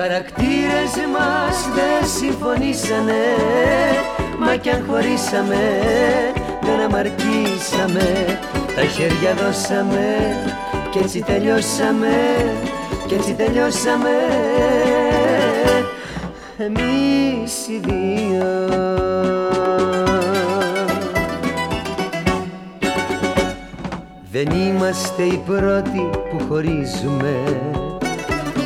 χαρακτήρες μας δεν συμφωνήσανε. Μα κι αν χωρίσαμε δεν αμαρκήσαμε Τα χέρια δώσαμε κι έτσι τελειώσαμε Κι έτσι τελειώσαμε. Εμείς οι δύο. Δεν είμαστε οι πρώτοι που χωρίζουμε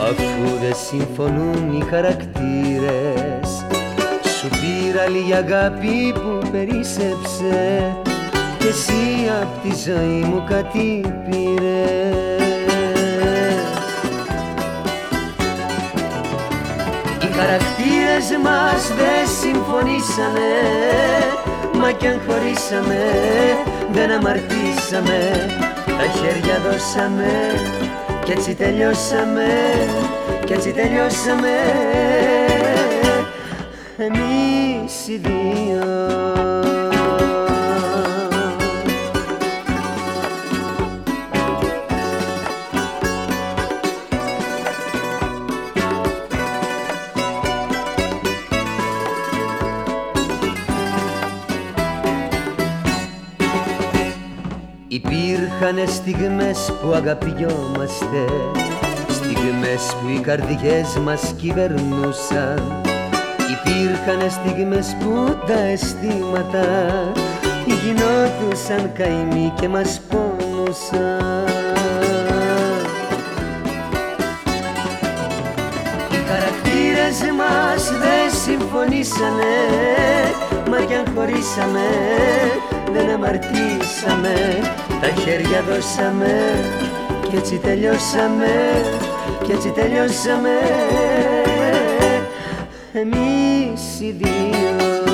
Αφού δεν συμφωνούν οι χαρακτήρες Σου πήρα λίγη αγάπη που περίσεψε Κι εσύ απ' τη ζωή μου κάτι πήρες. Οι χαρακτήρες μας δεν συμφωνήσανε Μα κι αν χωρίσαμε δεν αμαρτήσαμε Τα χέρια δώσαμε κι έτσι τελειώσαμε Κι έτσι τελειώσαμε. Εμείς οι δύο Υπήρχαν στιγμές που αγαπιόμαστε Στιγμές που οι καρδιές μας κυβερνούσαν. Υπήρχαν στιγμές που τα αισθήματα Γινόντουσαν καημοί και μας πόνουσαν. Οι χαρακτήρες μας δεν συμφωνήσανε Μα κι αν χωρίσαμε δεν αμαρτήσαμε Τα χέρια δώσαμε κι έτσι τελειώσαμε Κι έτσι τελειώσαμε. Εμείς οι δύο